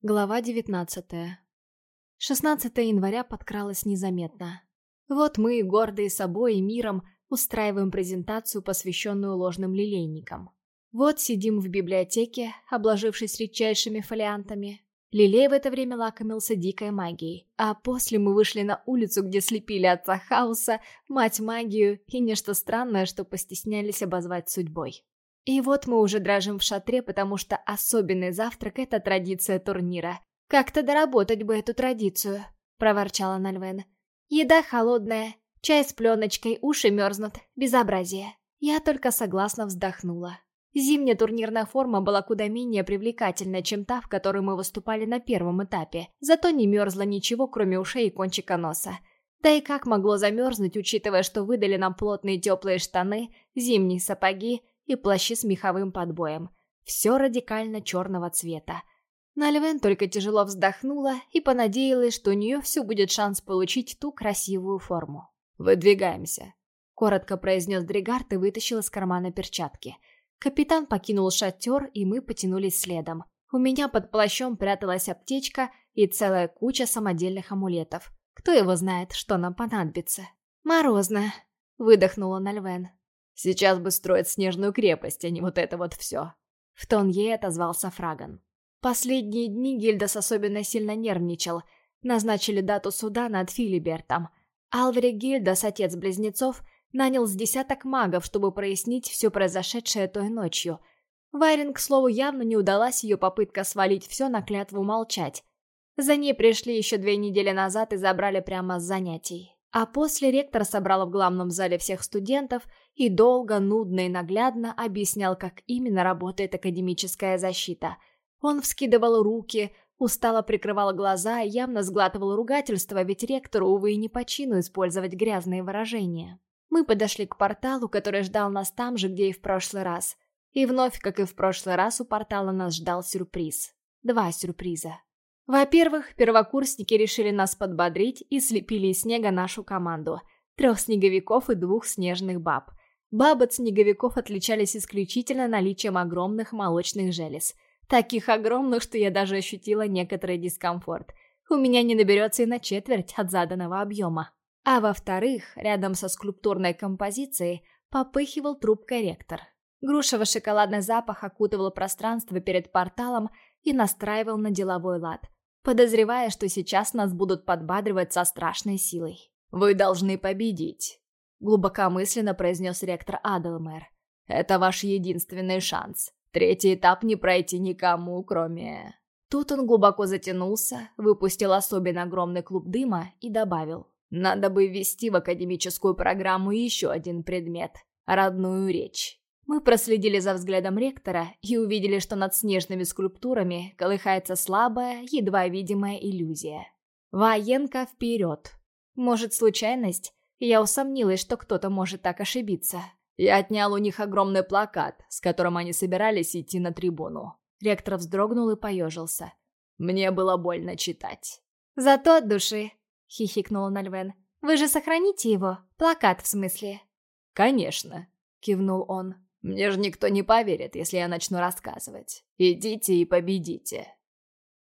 Глава 19 16 января подкралось незаметно. Вот мы, гордые собой и миром, устраиваем презентацию, посвященную ложным лилейникам. Вот сидим в библиотеке, обложившись редчайшими фолиантами. Лилей в это время лакомился дикой магией, а после мы вышли на улицу, где слепили отца хаоса, мать магию и нечто странное, что постеснялись обозвать судьбой. И вот мы уже дрожим в шатре, потому что особенный завтрак — это традиция турнира. «Как-то доработать бы эту традицию», — проворчала Нальвен. «Еда холодная, чай с пленочкой, уши мерзнут, безобразие». Я только согласно вздохнула. Зимняя турнирная форма была куда менее привлекательна, чем та, в которой мы выступали на первом этапе, зато не мерзло ничего, кроме ушей и кончика носа. Да и как могло замерзнуть, учитывая, что выдали нам плотные теплые штаны, зимние сапоги и плащи с меховым подбоем. Все радикально черного цвета. Нальвен только тяжело вздохнула и понадеялась, что у нее все будет шанс получить ту красивую форму. «Выдвигаемся», — коротко произнес Дригард и вытащил из кармана перчатки. Капитан покинул шатер, и мы потянулись следом. У меня под плащом пряталась аптечка и целая куча самодельных амулетов. Кто его знает, что нам понадобится. «Морозно», — выдохнула Нальвен. Сейчас бы строить снежную крепость, а не вот это вот все. В тон ей отозвался Фраган. Последние дни Гильдас особенно сильно нервничал. Назначили дату суда над Филибертом. Алвери Гильдас, отец близнецов, нанял с десяток магов, чтобы прояснить все произошедшее той ночью. Вайрин, к слову, явно не удалась ее попытка свалить все на клятву молчать. За ней пришли еще две недели назад и забрали прямо с занятий. А после ректор собрал в главном зале всех студентов и долго, нудно и наглядно объяснял, как именно работает академическая защита. Он вскидывал руки, устало прикрывал глаза и явно сглатывал ругательство, ведь ректору, увы, и не по чину использовать грязные выражения. Мы подошли к порталу, который ждал нас там же, где и в прошлый раз. И вновь, как и в прошлый раз, у портала нас ждал сюрприз. Два сюрприза. Во-первых, первокурсники решили нас подбодрить и слепили из снега нашу команду. Трех снеговиков и двух снежных баб. Бабы от снеговиков отличались исключительно наличием огромных молочных желез. Таких огромных, что я даже ощутила некоторый дискомфорт. У меня не наберется и на четверть от заданного объема. А во-вторых, рядом со скульптурной композицией попыхивал трубкой ректор. Грушево-шоколадный запах окутывал пространство перед порталом и настраивал на деловой лад – подозревая, что сейчас нас будут подбадривать со страшной силой. «Вы должны победить», — глубокомысленно произнес ректор Адлмер. «Это ваш единственный шанс. Третий этап не пройти никому, кроме...» Тут он глубоко затянулся, выпустил особенно огромный клуб дыма и добавил. «Надо бы ввести в академическую программу еще один предмет — родную речь». Мы проследили за взглядом ректора и увидели, что над снежными скульптурами колыхается слабая, едва видимая иллюзия. Военка вперед. Может, случайность? Я усомнилась, что кто-то может так ошибиться. Я отнял у них огромный плакат, с которым они собирались идти на трибуну. Ректор вздрогнул и поежился. Мне было больно читать. «Зато от души», — хихикнула Нальвен. «Вы же сохраните его? Плакат, в смысле?» «Конечно», — кивнул он. Мне же никто не поверит, если я начну рассказывать. Идите и победите.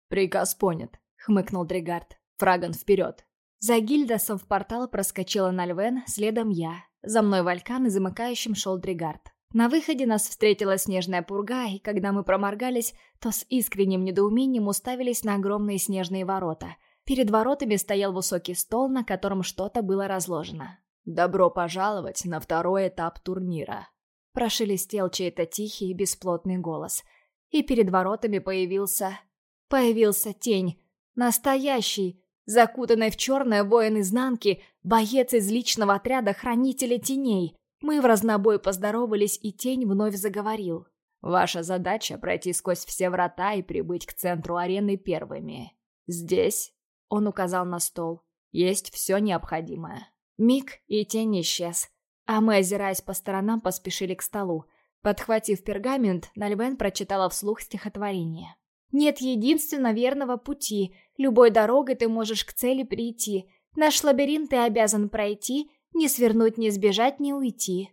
Приказ понят, хмыкнул Дригард. Фраган вперед. За Гильдасом в портал проскочила Нальвен, следом я. За мной Валькан и замыкающим шел Дригард. На выходе нас встретила снежная пурга, и когда мы проморгались, то с искренним недоумением уставились на огромные снежные ворота. Перед воротами стоял высокий стол, на котором что-то было разложено. «Добро пожаловать на второй этап турнира», Прошелестел чей-то тихий и бесплотный голос. И перед воротами появился... Появился тень. Настоящий, закутанный в черное воин изнанки, боец из личного отряда Хранителя Теней. Мы в разнобой поздоровались, и тень вновь заговорил. «Ваша задача — пройти сквозь все врата и прибыть к центру арены первыми. Здесь...» — он указал на стол. «Есть все необходимое». Миг, и тень исчез. А мы, озираясь по сторонам, поспешили к столу. Подхватив пергамент, Нальвен прочитала вслух стихотворение. «Нет единственно верного пути. Любой дорогой ты можешь к цели прийти. Наш лабиринт ты обязан пройти, не свернуть, не сбежать, не уйти».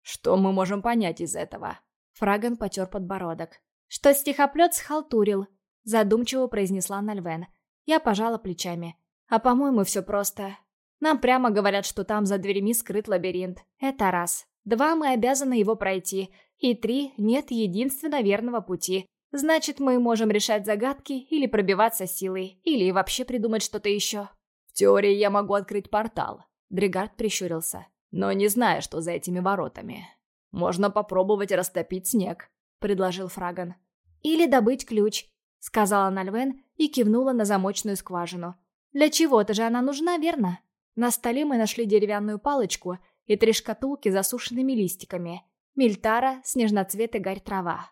«Что мы можем понять из этого?» Фраган потер подбородок. «Что стихоплет схалтурил. задумчиво произнесла Нальвен. Я пожала плечами. А по-моему, все просто. Нам прямо говорят, что там за дверями скрыт лабиринт. Это раз. Два, мы обязаны его пройти. И три, нет единственно верного пути. Значит, мы можем решать загадки или пробиваться силой, или вообще придумать что-то еще. В теории я могу открыть портал. Дригард прищурился. Но не знаю, что за этими воротами. Можно попробовать растопить снег, предложил Фраган. Или добыть ключ, сказала Нальвен и кивнула на замочную скважину. Для чего-то же она нужна, верно? На столе мы нашли деревянную палочку и три шкатулки с засушенными листиками. Мильтара, снежноцвет и гарь трава.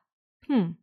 Хм,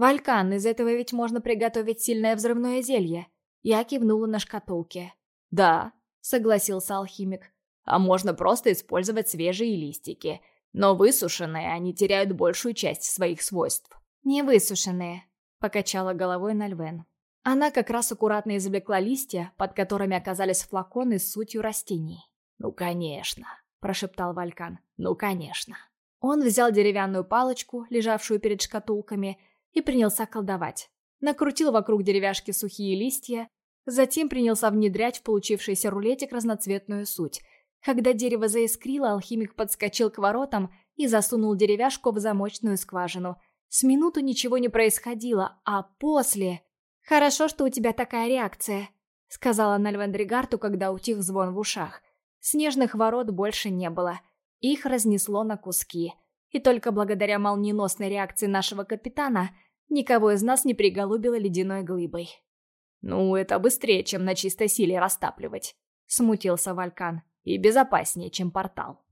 «Валькан, из этого ведь можно приготовить сильное взрывное зелье». Я кивнула на шкатулке. «Да», — согласился алхимик. «А можно просто использовать свежие листики. Но высушенные они теряют большую часть своих свойств». «Не высушенные», — покачала головой Нальвен. Она как раз аккуратно извлекла листья, под которыми оказались флаконы с сутью растений. «Ну, конечно», — прошептал Валькан. «Ну, конечно». Он взял деревянную палочку, лежавшую перед шкатулками, и принялся колдовать. Накрутил вокруг деревяшки сухие листья, затем принялся внедрять в получившийся рулетик разноцветную суть. Когда дерево заискрило, алхимик подскочил к воротам и засунул деревяшку в замочную скважину. С минуту ничего не происходило, а после... «Хорошо, что у тебя такая реакция», — сказала Нальвандригарту, когда утих звон в ушах. Снежных ворот больше не было. Их разнесло на куски и только благодаря молниеносной реакции нашего капитана никого из нас не приголубило ледяной глыбой. «Ну, это быстрее, чем на чистой силе растапливать», — смутился Валькан. «И безопаснее, чем портал».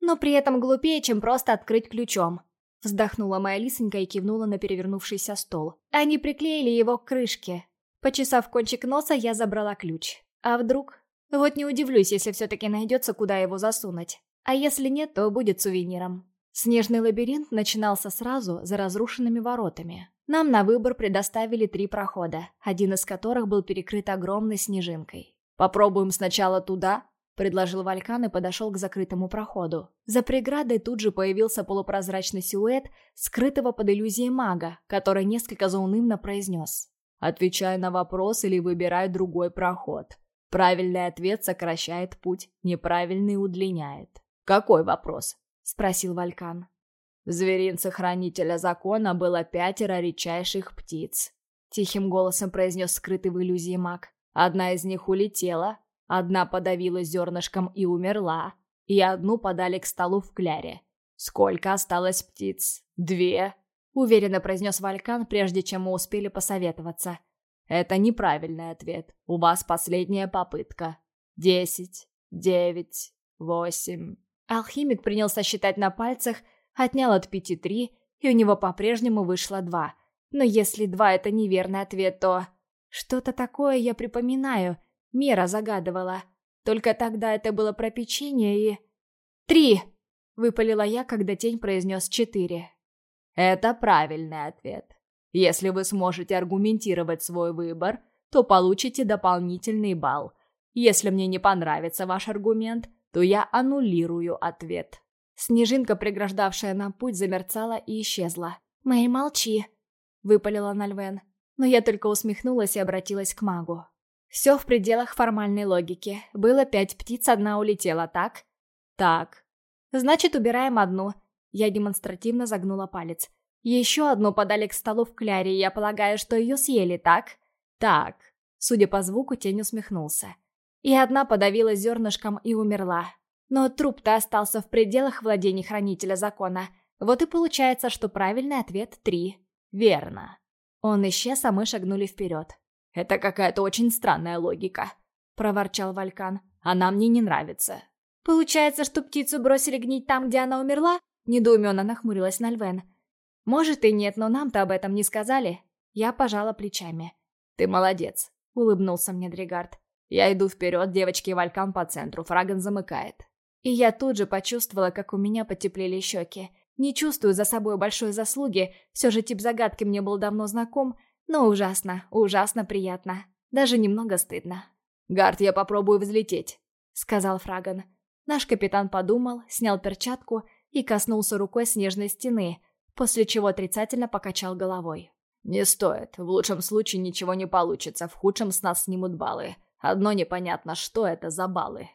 «Но при этом глупее, чем просто открыть ключом», — вздохнула моя лисонька и кивнула на перевернувшийся стол. Они приклеили его к крышке. Почесав кончик носа, я забрала ключ. А вдруг? Вот не удивлюсь, если все-таки найдется, куда его засунуть. А если нет, то будет сувениром. Снежный лабиринт начинался сразу за разрушенными воротами. Нам на выбор предоставили три прохода, один из которых был перекрыт огромной снежинкой. «Попробуем сначала туда?» — предложил Валькан и подошел к закрытому проходу. За преградой тут же появился полупрозрачный силуэт, скрытого под иллюзией мага, который несколько заунывно произнес. «Отвечай на вопрос или выбирай другой проход. Правильный ответ сокращает путь, неправильный удлиняет». «Какой вопрос?» — спросил Валькан. В зверинце Хранителя Закона было пятеро редчайших птиц. Тихим голосом произнес скрытый в иллюзии маг. Одна из них улетела, одна подавилась зернышком и умерла, и одну подали к столу в кляре. Сколько осталось птиц? Две? Уверенно произнес Валькан, прежде чем мы успели посоветоваться. Это неправильный ответ. У вас последняя попытка. Десять, девять, восемь, Алхимик принялся считать на пальцах, отнял от пяти три, и у него по-прежнему вышло два. Но если два — это неверный ответ, то... Что-то такое я припоминаю. Мера загадывала. Только тогда это было про печенье и... «Три!» — выпалила я, когда тень произнес четыре. «Это правильный ответ. Если вы сможете аргументировать свой выбор, то получите дополнительный балл. Если мне не понравится ваш аргумент, то я аннулирую ответ. Снежинка, преграждавшая нам путь, замерцала и исчезла. «Мэй, молчи!» — выпалила Нальвен. Но я только усмехнулась и обратилась к магу. Все в пределах формальной логики. Было пять птиц, одна улетела, так? Так. Значит, убираем одну. Я демонстративно загнула палец. Еще одну подали к столу в кляре, я полагаю, что ее съели, так? Так. Судя по звуку, тень усмехнулся и одна подавилась зернышком и умерла. Но труп-то остался в пределах владений Хранителя Закона. Вот и получается, что правильный ответ — три. Верно. Он исчез, а мы шагнули вперед. «Это какая-то очень странная логика», — проворчал Валькан. «Она мне не нравится». «Получается, что птицу бросили гнить там, где она умерла?» Недоуменно нахмурилась Нальвен. «Может и нет, но нам-то об этом не сказали». Я пожала плечами. «Ты молодец», — улыбнулся мне Дригард. Я иду вперед, девочки и Валькам по центру, Фраган замыкает. И я тут же почувствовала, как у меня потеплели щеки. Не чувствую за собой большой заслуги, все же тип загадки мне был давно знаком, но ужасно, ужасно приятно. Даже немного стыдно. «Гард, я попробую взлететь», — сказал Фраган. Наш капитан подумал, снял перчатку и коснулся рукой снежной стены, после чего отрицательно покачал головой. «Не стоит. В лучшем случае ничего не получится, в худшем с нас снимут баллы. Одно непонятно, что это за баллы».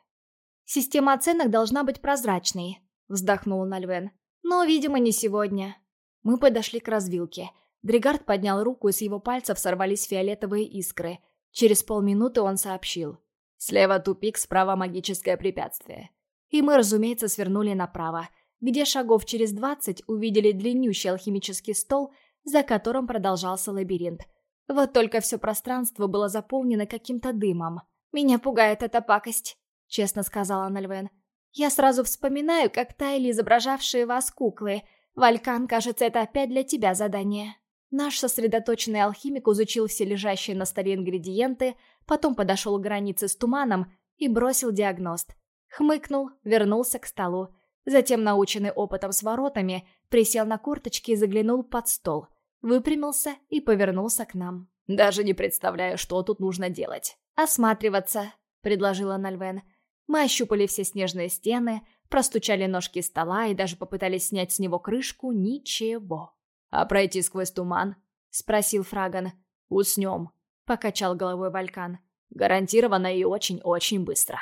«Система оценок должна быть прозрачной», — вздохнул Нальвен. «Но, видимо, не сегодня». Мы подошли к развилке. Дригард поднял руку, и с его пальцев сорвались фиолетовые искры. Через полминуты он сообщил. «Слева тупик, справа магическое препятствие». И мы, разумеется, свернули направо, где шагов через двадцать увидели длиннющий алхимический стол, за которым продолжался лабиринт. Вот только все пространство было заполнено каким-то дымом. «Меня пугает эта пакость», — честно сказала Нальвен. «Я сразу вспоминаю, как таяли изображавшие вас куклы. Валькан, кажется, это опять для тебя задание». Наш сосредоточенный алхимик изучил все лежащие на столе ингредиенты, потом подошел к границе с туманом и бросил диагност. Хмыкнул, вернулся к столу. Затем, наученный опытом с воротами, присел на корточки и заглянул под стол. Выпрямился и повернулся к нам. «Даже не представляю, что тут нужно делать». «Осматриваться», — предложила Нальвен. Мы ощупали все снежные стены, простучали ножки стола и даже попытались снять с него крышку. Ничего. «А пройти сквозь туман?» — спросил Фраган. «Уснем», — покачал головой Валькан. «Гарантированно и очень-очень быстро».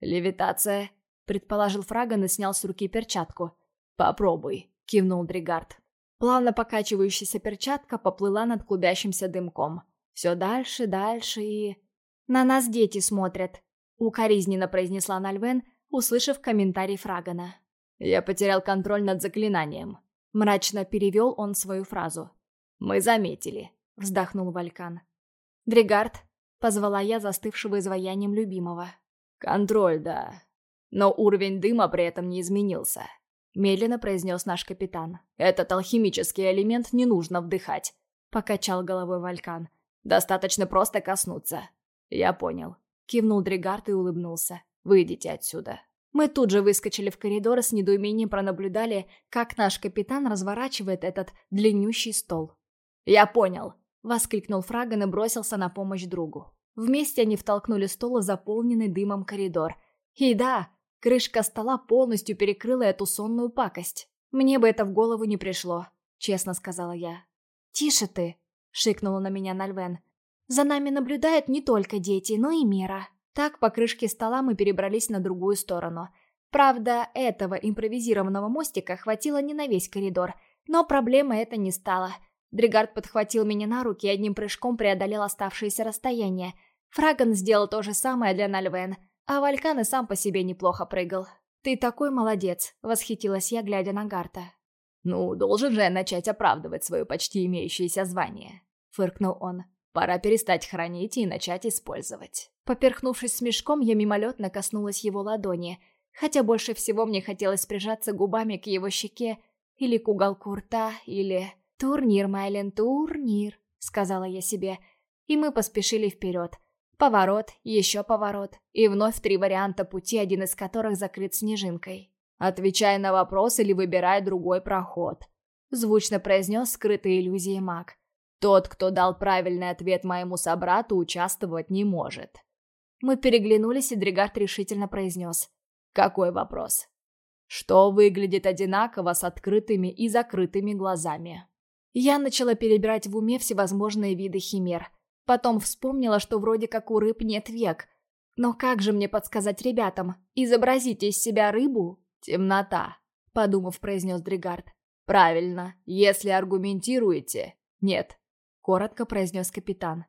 «Левитация», — предположил Фраган и снял с руки перчатку. «Попробуй», — кивнул Дригард. Плавно покачивающаяся перчатка поплыла над клубящимся дымком. Все дальше, дальше и... «На нас дети смотрят», — укоризненно произнесла Нальвен, услышав комментарий Фрагана. «Я потерял контроль над заклинанием», Мрачно перевел он свою фразу. «Мы заметили», — вздохнул Валькан. «Дригард», — позвала я застывшего изваянием любимого. «Контроль, да. Но уровень дыма при этом не изменился», — медленно произнес наш капитан. «Этот алхимический элемент не нужно вдыхать», — покачал головой Валькан. «Достаточно просто коснуться». «Я понял», — кивнул Дригард и улыбнулся. «Выйдите отсюда». Мы тут же выскочили в коридор и с недоумением пронаблюдали, как наш капитан разворачивает этот длиннющий стол. «Я понял!» — воскликнул Фраган и бросился на помощь другу. Вместе они втолкнули стол в заполненный дымом коридор. И да, крышка стола полностью перекрыла эту сонную пакость. Мне бы это в голову не пришло, честно сказала я. «Тише ты!» — шикнула на меня Нальвен. «За нами наблюдают не только дети, но и Мера». Так по крышке стола мы перебрались на другую сторону. Правда, этого импровизированного мостика хватило не на весь коридор, но проблема это не стала. Дригард подхватил меня на руки и одним прыжком преодолел оставшееся расстояние. Фраган сделал то же самое для Нальвен, а Валькан и сам по себе неплохо прыгал. «Ты такой молодец», — восхитилась я, глядя на Гарта. «Ну, должен же я начать оправдывать свое почти имеющееся звание», — фыркнул он. «Пора перестать хранить и начать использовать». Поперхнувшись смешком, я мимолетно коснулась его ладони, хотя больше всего мне хотелось прижаться губами к его щеке или к уголку рта, или... «Турнир, Майлен, турнир», — сказала я себе, и мы поспешили вперед. Поворот, еще поворот, и вновь три варианта пути, один из которых закрыт снежинкой. «Отвечай на вопрос или выбирай другой проход», — звучно произнес скрытые иллюзии маг. «Тот, кто дал правильный ответ моему собрату, участвовать не может». Мы переглянулись, и Дригард решительно произнес. «Какой вопрос?» «Что выглядит одинаково с открытыми и закрытыми глазами?» Я начала перебирать в уме всевозможные виды химер. Потом вспомнила, что вроде как у рыб нет век. Но как же мне подсказать ребятам? Изобразите из себя рыбу? Темнота, подумав, произнес Дригард. Правильно, если аргументируете. Нет, коротко произнес капитан.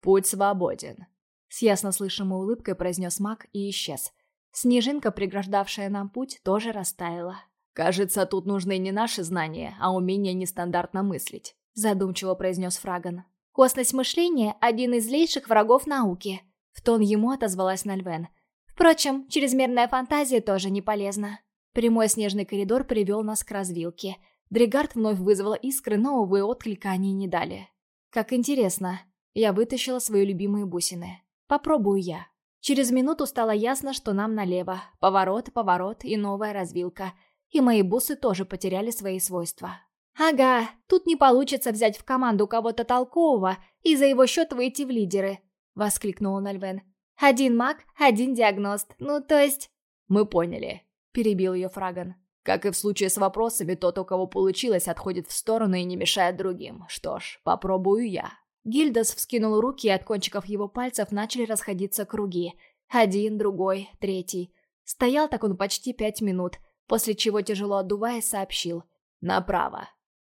Путь свободен. С ясно слышимой улыбкой произнес маг и исчез. Снежинка, преграждавшая нам путь, тоже растаяла. «Кажется, тут нужны не наши знания, а умение нестандартно мыслить», задумчиво произнес Фраган. «Косность мышления – один из злейших врагов науки», в тон ему отозвалась Нальвен. «Впрочем, чрезмерная фантазия тоже не полезна». Прямой снежный коридор привел нас к развилке. Дригард вновь вызвала искры, но, увы, отклика они не дали. «Как интересно». Я вытащила свои любимые бусины. Попробую я. Через минуту стало ясно, что нам налево. Поворот, поворот и новая развилка. И мои бусы тоже потеряли свои свойства. «Ага, тут не получится взять в команду кого-то толкового и за его счет выйти в лидеры», — воскликнул Нальвен. «Один маг, один диагност. Ну, то есть...» «Мы поняли», — перебил ее Фраган. Как и в случае с вопросами, тот, у кого получилось, отходит в сторону и не мешает другим. Что ж, попробую я. Гильдас вскинул руки, и от кончиков его пальцев начали расходиться круги. Один, другой, третий. Стоял так он почти пять минут, после чего, тяжело отдуваясь, сообщил. «Направо».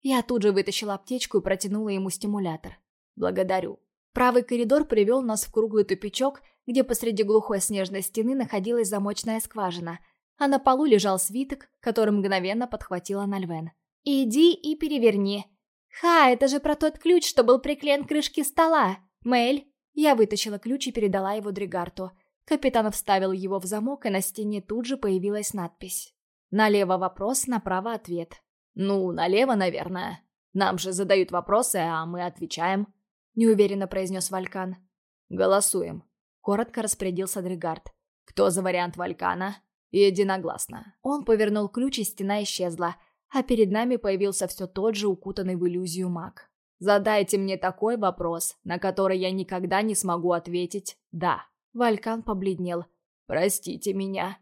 Я тут же вытащила аптечку и протянула ему стимулятор. «Благодарю». Правый коридор привел нас в круглый тупичок, где посреди глухой снежной стены находилась замочная скважина, а на полу лежал свиток, который мгновенно подхватила Нальвен. «Иди и переверни». «Ха, это же про тот ключ, что был приклеен к крышке стола! Мэль!» Я вытащила ключ и передала его Дригарту. Капитан вставил его в замок, и на стене тут же появилась надпись. Налево вопрос, направо ответ. «Ну, налево, наверное. Нам же задают вопросы, а мы отвечаем», — неуверенно произнес Валькан. «Голосуем», — коротко распорядился Дригард. «Кто за вариант Валькана?» «Единогласно». Он повернул ключ, и стена исчезла, а перед нами появился все тот же укутанный в иллюзию маг. «Задайте мне такой вопрос, на который я никогда не смогу ответить «да». Валькан побледнел. «Простите меня».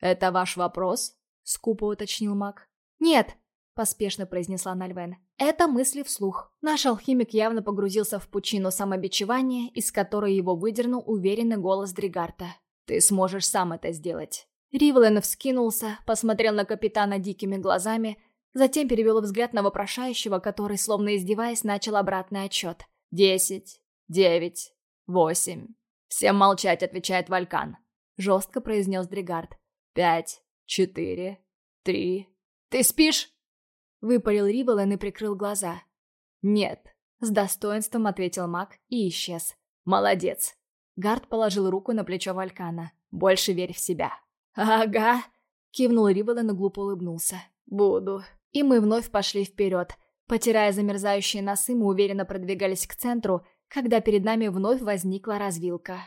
«Это ваш вопрос?» — скупо уточнил маг. «Нет», — поспешно произнесла Нальвен. «Это мысли вслух». Наш алхимик явно погрузился в пучину самобичевания, из которой его выдернул уверенный голос Дригарта. «Ты сможешь сам это сделать». Ривлен вскинулся, посмотрел на капитана дикими глазами, затем перевел взгляд на вопрошающего, который, словно издеваясь, начал обратный отчет. «Десять, девять, восемь». «Всем молчать», — отвечает Валькан. Жестко произнес Дригард. «Пять, четыре, три...» «Ты спишь?» Выпалил Ривелен и прикрыл глаза. «Нет», — с достоинством ответил маг и исчез. «Молодец». Гард положил руку на плечо Валькана. «Больше верь в себя». «Ага», — кивнул Ривелен и глупо улыбнулся. «Буду». И мы вновь пошли вперед. Потирая замерзающие носы, мы уверенно продвигались к центру, когда перед нами вновь возникла развилка.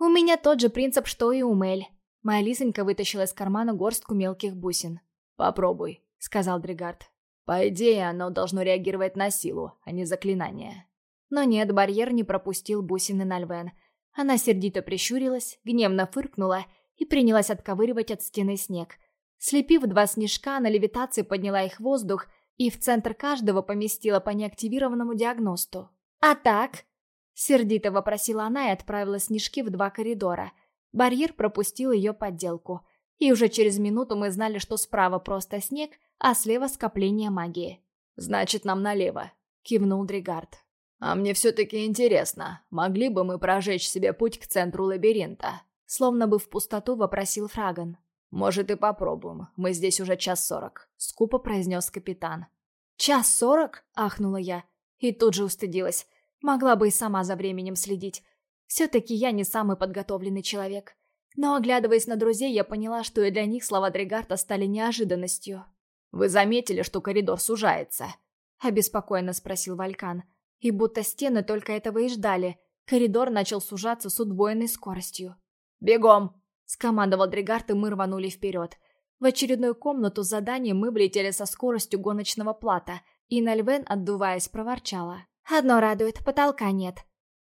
«У меня тот же принцип, что и у Мель». Моя лисонька вытащила из кармана горстку мелких бусин. «Попробуй», — сказал Дригард. «По идее, оно должно реагировать на силу, а не заклинание». Но нет, барьер не пропустил бусины на Львен. Она сердито прищурилась, гневно фыркнула и принялась отковыривать от стены снег. Слепив два снежка, на левитации подняла их в воздух и в центр каждого поместила по неактивированному диагносту. «А так?» — сердито вопросила она и отправила снежки в два коридора. Барьер пропустил ее подделку. И уже через минуту мы знали, что справа просто снег, а слева скопление магии. «Значит, нам налево», — кивнул Дригард. «А мне все-таки интересно, могли бы мы прожечь себе путь к центру лабиринта?» Словно бы в пустоту вопросил Фраган. «Может, и попробуем. Мы здесь уже час сорок», — скупо произнес капитан. «Час сорок?» — ахнула я. И тут же устыдилась. Могла бы и сама за временем следить. Все-таки я не самый подготовленный человек. Но, оглядываясь на друзей, я поняла, что и для них слова Дригарта стали неожиданностью. «Вы заметили, что коридор сужается?» — обеспокоенно спросил Валькан. И будто стены только этого и ждали. Коридор начал сужаться с удвоенной скоростью. «Бегом!» — скомандовал Дригард, и мы рванули вперед. В очередную комнату с заданием мы влетели со скоростью гоночного плата, и Нальвен, отдуваясь, проворчала. «Одно радует, потолка нет».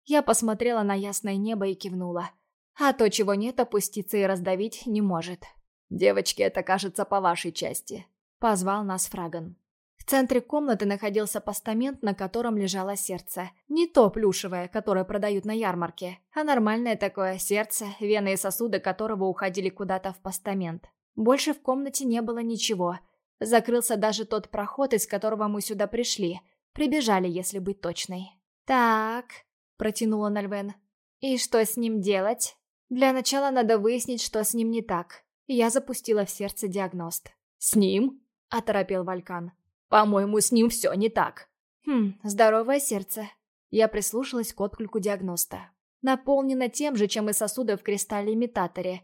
Я посмотрела на ясное небо и кивнула. А то, чего нет, опуститься и раздавить не может. «Девочки, это кажется по вашей части», — позвал нас Фраган. В центре комнаты находился постамент, на котором лежало сердце. Не то плюшевое, которое продают на ярмарке, а нормальное такое сердце, вены и сосуды которого уходили куда-то в постамент. Больше в комнате не было ничего. Закрылся даже тот проход, из которого мы сюда пришли. Прибежали, если быть точной. «Так», — протянула Нальвен. «И что с ним делать?» «Для начала надо выяснить, что с ним не так». Я запустила в сердце диагност. «С ним?» — оторопел Валькан. По-моему, с ним все не так. Хм, здоровое сердце. Я прислушалась к отклику диагноста. Наполнено тем же, чем и сосуды в кристалле-имитаторе.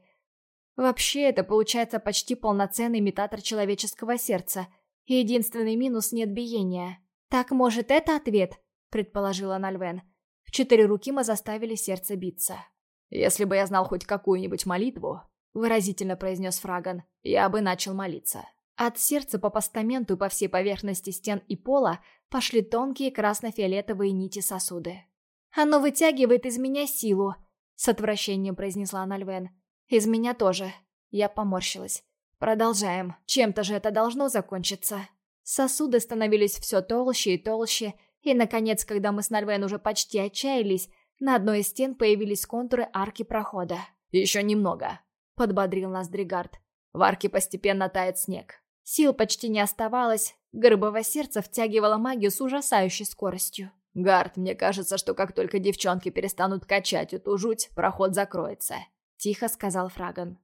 Вообще, это получается почти полноценный имитатор человеческого сердца. Единственный минус — нет биения. «Так, может, это ответ?» — предположила Нальвен. В четыре руки мы заставили сердце биться. «Если бы я знал хоть какую-нибудь молитву», — выразительно произнес Фраган, — «я бы начал молиться». От сердца по постаменту по всей поверхности стен и пола пошли тонкие красно-фиолетовые нити сосуды. «Оно вытягивает из меня силу», — с отвращением произнесла Нальвен. «Из меня тоже». Я поморщилась. Продолжаем. Чем-то же это должно закончиться. Сосуды становились все толще и толще, и, наконец, когда мы с Нальвен уже почти отчаялись, на одной из стен появились контуры арки прохода. «Еще немного», — подбодрил нас Дригард. В арке постепенно тает снег. Сил почти не оставалось, горбовое сердце втягивало магию с ужасающей скоростью. «Гард, мне кажется, что как только девчонки перестанут качать эту жуть, проход закроется», — тихо сказал Фраган.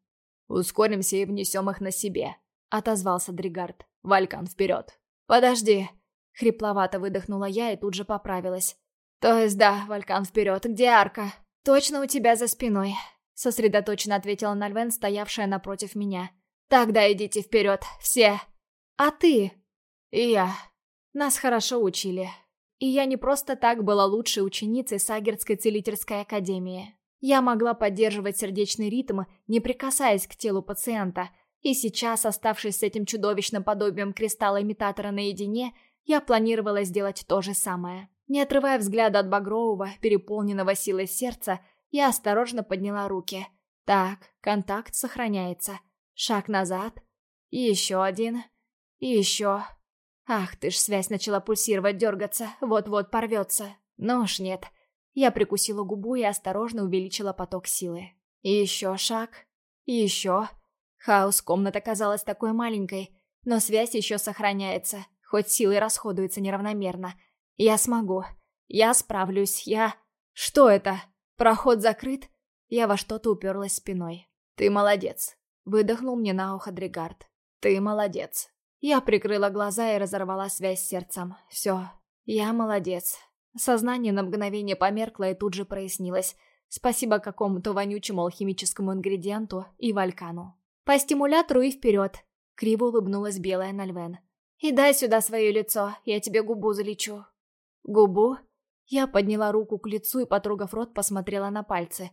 «Ускоримся и внесем их на себе», — отозвался Дригард. «Валькан, вперед!» «Подожди!» — хрипловато выдохнула я и тут же поправилась. «То есть да, Валькан, вперед! Где арка?» «Точно у тебя за спиной!» — сосредоточенно ответила Нальвен, стоявшая напротив меня. «Тогда идите вперед, все!» «А ты?» «И я». Нас хорошо учили. И я не просто так была лучшей ученицей Сагерской целительской академии. Я могла поддерживать сердечный ритм, не прикасаясь к телу пациента, и сейчас, оставшись с этим чудовищным подобием кристалла-имитатора наедине, я планировала сделать то же самое. Не отрывая взгляда от багрового, переполненного силой сердца, я осторожно подняла руки. Так, контакт сохраняется. Шаг назад. Еще один. И еще. Ах ты ж, связь начала пульсировать, дергаться, вот-вот порвется. Но уж нет. Я прикусила губу и осторожно увеличила поток силы. Еще шаг. Еще. Хаос комната казалась такой маленькой, но связь еще сохраняется, хоть силы расходуются неравномерно. Я смогу. Я справлюсь. Я... Что это? Проход закрыт? Я во что-то уперлась спиной. Ты молодец. Выдохнул мне на ухо Дригард. «Ты молодец». Я прикрыла глаза и разорвала связь с сердцем. Все. Я молодец. Сознание на мгновение померкло и тут же прояснилось. Спасибо какому-то вонючему алхимическому ингредиенту и валькану. «По стимулятору и вперед!» Криво улыбнулась белая Нальвен. «И дай сюда свое лицо, я тебе губу залечу». «Губу?» Я подняла руку к лицу и, потрогав рот, посмотрела на пальцы.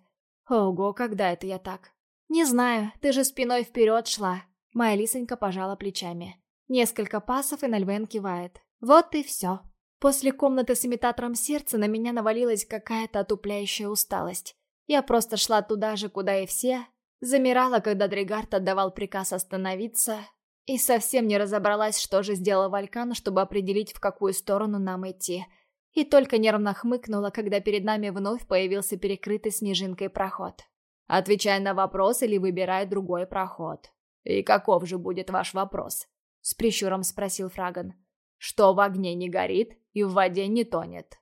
«Ого, когда это я так?» «Не знаю, ты же спиной вперед шла». Моя лисонька пожала плечами. Несколько пасов, и Нальвен кивает. Вот и все. После комнаты с имитатором сердца на меня навалилась какая-то отупляющая усталость. Я просто шла туда же, куда и все. Замирала, когда Дригард отдавал приказ остановиться. И совсем не разобралась, что же сделал Валькан, чтобы определить, в какую сторону нам идти. И только нервно хмыкнула, когда перед нами вновь появился перекрытый снежинкой проход. Отвечай на вопрос или выбирай другой проход. И каков же будет ваш вопрос? С прищуром спросил Фраган. Что в огне не горит и в воде не тонет?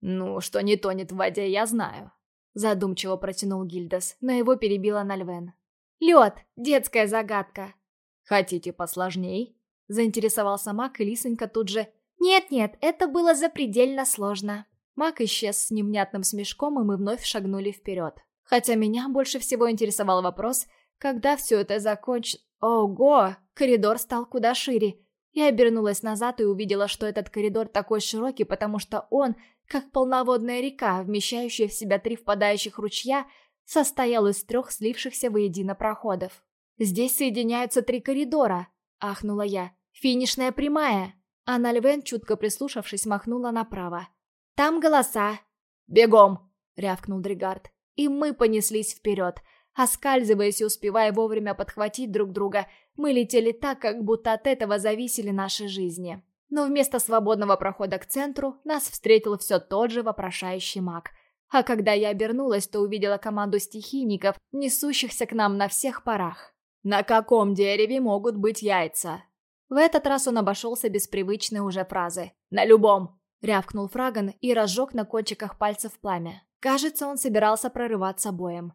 Ну, что не тонет в воде, я знаю. Задумчиво протянул Гильдас, но его перебила Нальвен. Лед, детская загадка. Хотите посложней? Заинтересовался Мак, и Лисонька тут же... Нет-нет, это было запредельно сложно. Мак исчез с невнятным смешком, и мы вновь шагнули вперед. Хотя меня больше всего интересовал вопрос, когда все это закончится. Ого! Коридор стал куда шире. Я обернулась назад и увидела, что этот коридор такой широкий, потому что он, как полноводная река, вмещающая в себя три впадающих ручья, состоял из трех слившихся воедино проходов. «Здесь соединяются три коридора», — ахнула я. «Финишная прямая». Анна Львен, чутко прислушавшись, махнула направо. «Там голоса». «Бегом!» — рявкнул Дригард. И мы понеслись вперед. Оскальзываясь и успевая вовремя подхватить друг друга, мы летели так, как будто от этого зависели наши жизни. Но вместо свободного прохода к центру нас встретил все тот же вопрошающий маг. А когда я обернулась, то увидела команду стихийников, несущихся к нам на всех парах. «На каком дереве могут быть яйца?» В этот раз он обошелся без привычной уже фразы. «На любом!» — рявкнул Фраган и разжег на кончиках пальцев пламя. Кажется, он собирался прорываться боем.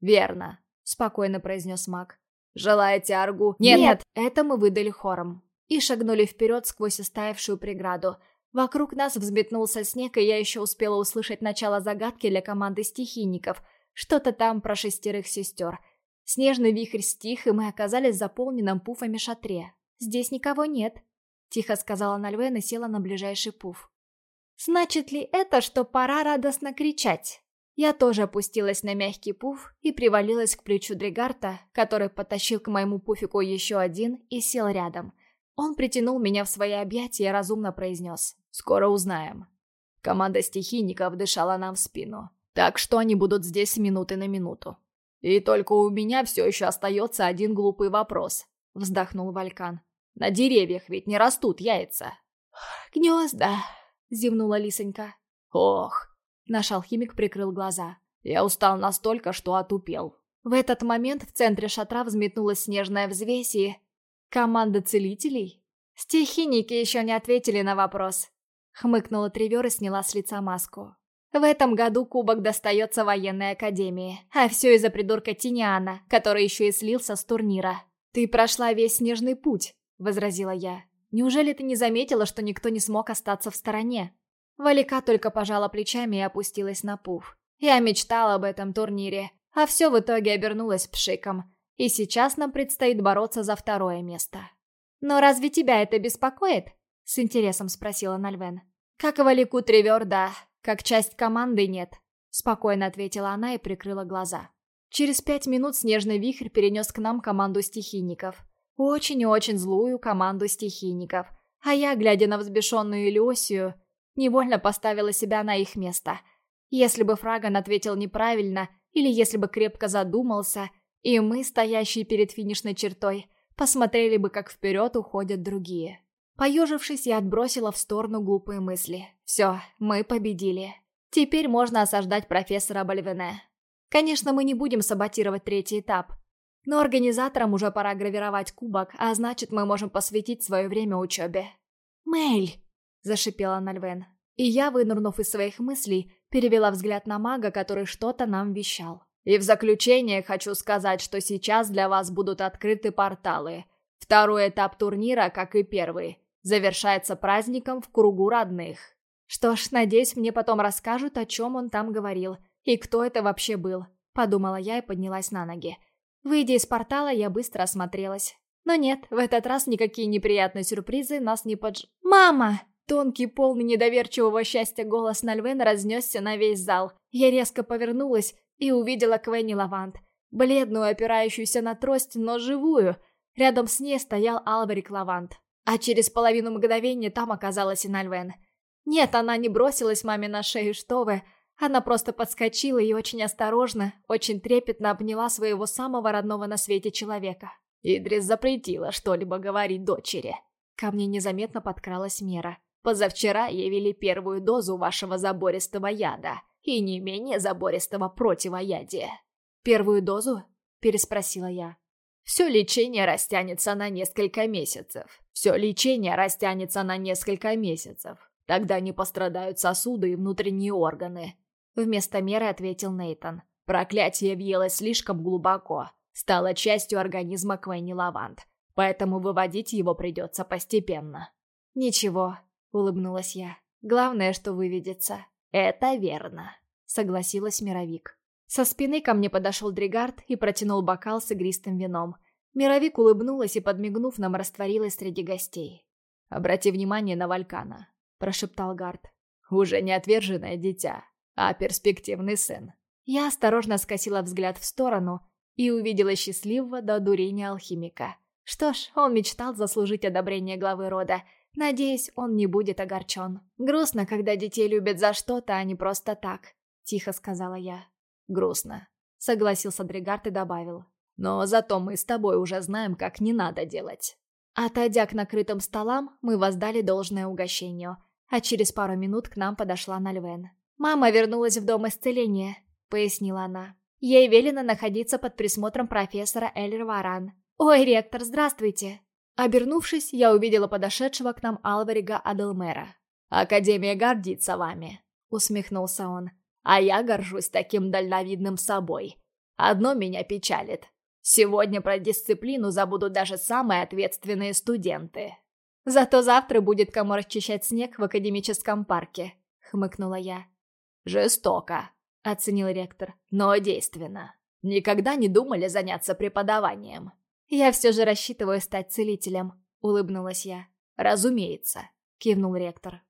«Верно», — спокойно произнес маг. «Желаете аргу?» Нет, Нет, это мы выдали хором. И шагнули вперед сквозь истаявшую преграду. Вокруг нас взметнулся снег, и я еще успела услышать начало загадки для команды стихийников. Что-то там про шестерых сестер. Снежный вихрь стих, и мы оказались в заполненном пуфами шатре. «Здесь никого нет», — тихо сказала Нальвен и села на ближайший пуф. Значит ли это, что пора радостно кричать? Я тоже опустилась на мягкий пуф и привалилась к плечу Дригарта, который потащил к моему пуфику еще один и сел рядом. Он притянул меня в свои объятия и разумно произнес. «Скоро узнаем». Команда стихийников дышала нам в спину. Так что они будут здесь минуты на минуту. И только у меня все еще остается один глупый вопрос. — вздохнул Валькан. «На деревьях ведь не растут яйца». «Гнезда», — зевнула Лисонька. «Ох!» — наш алхимик прикрыл глаза. «Я устал настолько, что отупел». В этот момент в центре шатра взметнулась снежная взвесь и... Команда целителей? Стихийники еще не ответили на вопрос. Хмыкнула Тревер и сняла с лица маску. В этом году кубок достается военной академии, а все из-за придурка Тиниана, который еще и слился с турнира. «Ты прошла весь снежный путь», — возразила я. «Неужели ты не заметила, что никто не смог остаться в стороне?» Валика только пожала плечами и опустилась на пуф. Я мечтала об этом турнире, а все в итоге обернулось пшиком. И сейчас нам предстоит бороться за второе место. «Но разве тебя это беспокоит?» — с интересом спросила Нальвен. «Как Валику Тревер, да. Как часть команды нет», — спокойно ответила она и прикрыла глаза. Через пять минут снежный вихрь перенес к нам команду стихийников. Очень и очень злую команду стихийников. А я, глядя на взбешенную Илюсию, невольно поставила себя на их место. Если бы Фраган ответил неправильно, или если бы крепко задумался, и мы, стоящие перед финишной чертой, посмотрели бы, как вперед уходят другие. Поежившись, я отбросила в сторону глупые мысли. Все, мы победили. Теперь можно осаждать профессора Бальвене. Конечно, мы не будем саботировать третий этап. Но организаторам уже пора гравировать кубок, а значит, мы можем посвятить свое время учебе. «Мэйль!» – зашипела Нальвен. И я, вынырнув из своих мыслей, перевела взгляд на мага, который что-то нам вещал. «И в заключение хочу сказать, что сейчас для вас будут открыты порталы. Второй этап турнира, как и первый, завершается праздником в кругу родных. Что ж, надеюсь, мне потом расскажут, о чем он там говорил, и кто это вообще был, подумала я и поднялась на ноги. Выйдя из портала, я быстро осмотрелась. Но нет, в этот раз никакие неприятные сюрпризы нас не подж... «Мама!» Тонкий, полный недоверчивого счастья голос Нальвен разнесся на весь зал. Я резко повернулась и увидела Квенни Лавант. Бледную, опирающуюся на трость, но живую. Рядом с ней стоял Алварик Лавант. А через половину мгновения там оказалась и Нальвен. Нет, она не бросилась маме на шею, что вы. Она просто подскочила и очень осторожно, очень трепетно обняла своего самого родного на свете человека. Идрис запретила что-либо говорить дочери. Ко мне незаметно подкралась мера. Позавчера ей вели первую дозу вашего забористого яда и не менее забористого противоядия. «Первую дозу?» – переспросила я. Все лечение растянется на несколько месяцев. Все лечение растянется на несколько месяцев. Тогда не пострадают сосуды и внутренние органы. Вместо меры ответил Нейтон. Проклятие въелось слишком глубоко. Стало частью организма Квенни Лавант. Поэтому выводить его придется постепенно. «Ничего», — улыбнулась я. «Главное, что выведется». «Это верно», — согласилась Мировик. Со спины ко мне подошел Дригард и протянул бокал с игристым вином. Мировик улыбнулась и, подмигнув нам, растворилась среди гостей. «Обрати внимание на Валькана», – прошептал Гард. «Уже не отверженное дитя, а перспективный сын». Я осторожно скосила взгляд в сторону и увидела счастливого до дурения алхимика. Что ж, он мечтал заслужить одобрение главы рода. Надеюсь, он не будет огорчен. Грустно, когда детей любят за что-то, а не просто так, тихо сказала я. Грустно. Согласился Дригард и добавил. Но зато мы с тобой уже знаем, как не надо делать. Отойдя к накрытым столам, мы воздали должное угощению, а через пару минут к нам подошла Нальвен. «Мама вернулась в дом исцеления», — пояснила она. «Ей велено находиться под присмотром профессора Эльр Варан. Ой, ректор, здравствуйте!» Обернувшись, я увидела подошедшего к нам Алварига Аделмера. «Академия гордится вами», — усмехнулся он. А я горжусь таким дальновидным собой. Одно меня печалит. Сегодня про дисциплину забудут даже самые ответственные студенты. Зато завтра будет кому расчищать снег в академическом парке, хмыкнула я. Жестоко, оценил ректор, но действенно. Никогда не думали заняться преподаванием. Я все же рассчитываю стать целителем, улыбнулась я. Разумеется, кивнул ректор.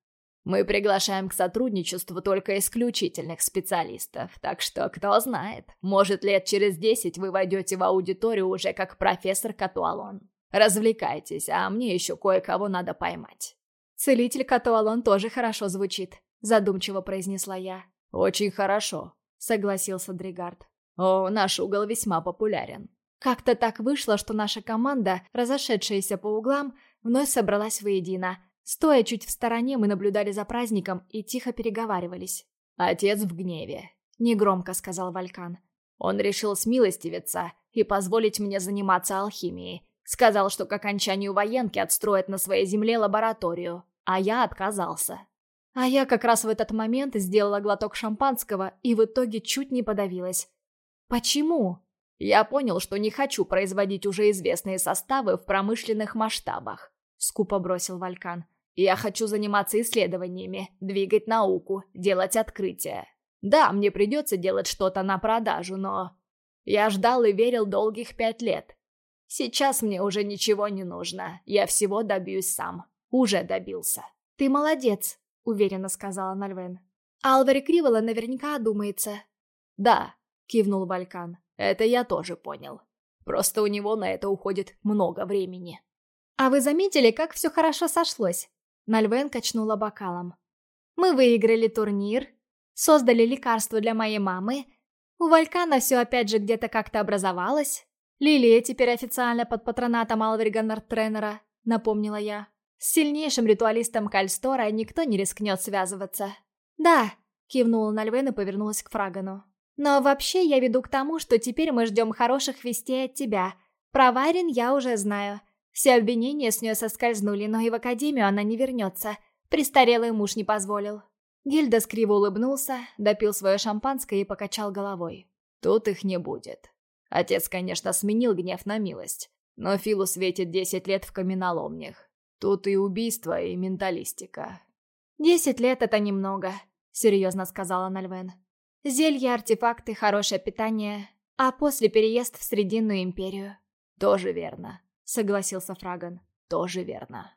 Мы приглашаем к сотрудничеству только исключительных специалистов, так что кто знает, может лет через десять вы войдете в аудиторию уже как профессор Катуалон. Развлекайтесь, а мне еще кое-кого надо поймать. Целитель Катуалон тоже хорошо звучит, задумчиво произнесла я. Очень хорошо, согласился Дригард. О, наш угол весьма популярен. Как-то так вышло, что наша команда, разошедшаяся по углам, вновь собралась воедино. Стоя чуть в стороне, мы наблюдали за праздником и тихо переговаривались. «Отец в гневе», — негромко сказал Валькан. «Он решил смилостивиться и позволить мне заниматься алхимией. Сказал, что к окончанию военки отстроит на своей земле лабораторию, а я отказался». А я как раз в этот момент сделала глоток шампанского и в итоге чуть не подавилась. «Почему?» Я понял, что не хочу производить уже известные составы в промышленных масштабах», — скупо бросил Валькан. «Я хочу заниматься исследованиями, двигать науку, делать открытия. Да, мне придется делать что-то на продажу, но... Я ждал и верил долгих пять лет. Сейчас мне уже ничего не нужно, я всего добьюсь сам. Уже добился». «Ты молодец», — уверенно сказала Нальвен. «Алвари Кривола наверняка одумается». «Да», — кивнул Валькан. Это я тоже понял. Просто у него на это уходит много времени. «А вы заметили, как все хорошо сошлось?» Нальвен качнула бокалом. «Мы выиграли турнир, создали лекарство для моей мамы, у Валькана все опять же где-то как-то образовалось, Лилия теперь официально под патронатом Алврига Нортренера», — напомнила я. «С сильнейшим ритуалистом Кальстора никто не рискнет связываться». «Да», — кивнула Нальвен и повернулась к Фрагану. Но вообще я веду к тому, что теперь мы ждем хороших вестей от тебя. Про Варин я уже знаю. Все обвинения с нее соскользнули, но и в академию она не вернется. Престарелый муж не позволил. Гильда криво улыбнулся, допил свое шампанское и покачал головой. Тут их не будет. Отец, конечно, сменил гнев на милость, но Филу светит десять лет в каменоломнях. Тут и убийство, и менталистика. «Десять лет — это немного», — серьезно сказала Нальвен. Зелья, артефакты, хорошее питание, а после переезд в Срединную империю. Тоже верно, согласился Фраган. Тоже верно.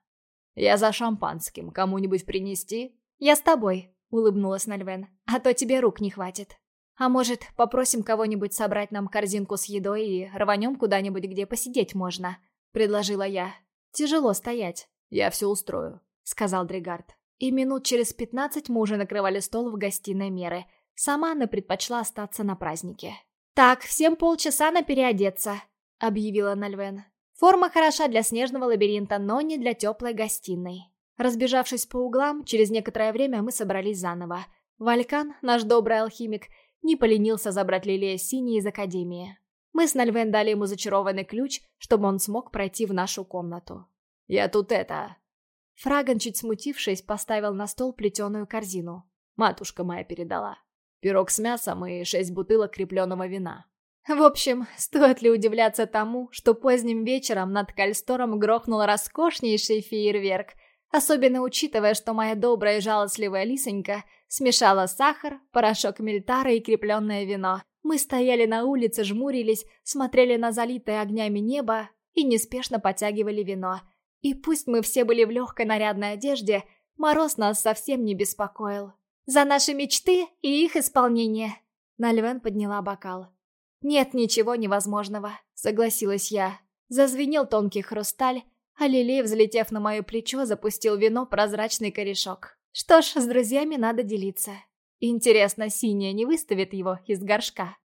Я за шампанским. Кому-нибудь принести? Я с тобой, улыбнулась Нальвен. А то тебе рук не хватит. А может, попросим кого-нибудь собрать нам корзинку с едой и рванем куда-нибудь, где посидеть можно? Предложила я. Тяжело стоять. Я все устрою, сказал Дригард. И минут через пятнадцать мы уже накрывали стол в гостиной меры – Сама она предпочла остаться на празднике. «Так, всем полчаса на переодеться», — объявила Нальвен. «Форма хороша для снежного лабиринта, но не для теплой гостиной». Разбежавшись по углам, через некоторое время мы собрались заново. Валькан, наш добрый алхимик, не поленился забрать Лилия Синий из Академии. Мы с Нальвен дали ему зачарованный ключ, чтобы он смог пройти в нашу комнату. «Я тут это...» Фраган, чуть смутившись, поставил на стол плетеную корзину. Матушка моя передала пирог с мясом и шесть бутылок крепленного вина. В общем, стоит ли удивляться тому, что поздним вечером над Кальстором грохнул роскошнейший фейерверк, особенно учитывая, что моя добрая и жалостливая лисонька смешала сахар, порошок мельтара и крепленное вино. Мы стояли на улице, жмурились, смотрели на залитое огнями небо и неспешно потягивали вино. И пусть мы все были в легкой нарядной одежде, мороз нас совсем не беспокоил. За наши мечты и их исполнение!» Нальвен подняла бокал. «Нет ничего невозможного», — согласилась я. Зазвенел тонкий хрусталь, а Лилей, взлетев на мое плечо, запустил вино прозрачный корешок. Что ж, с друзьями надо делиться. Интересно, синяя не выставит его из горшка?